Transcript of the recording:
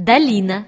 Долина.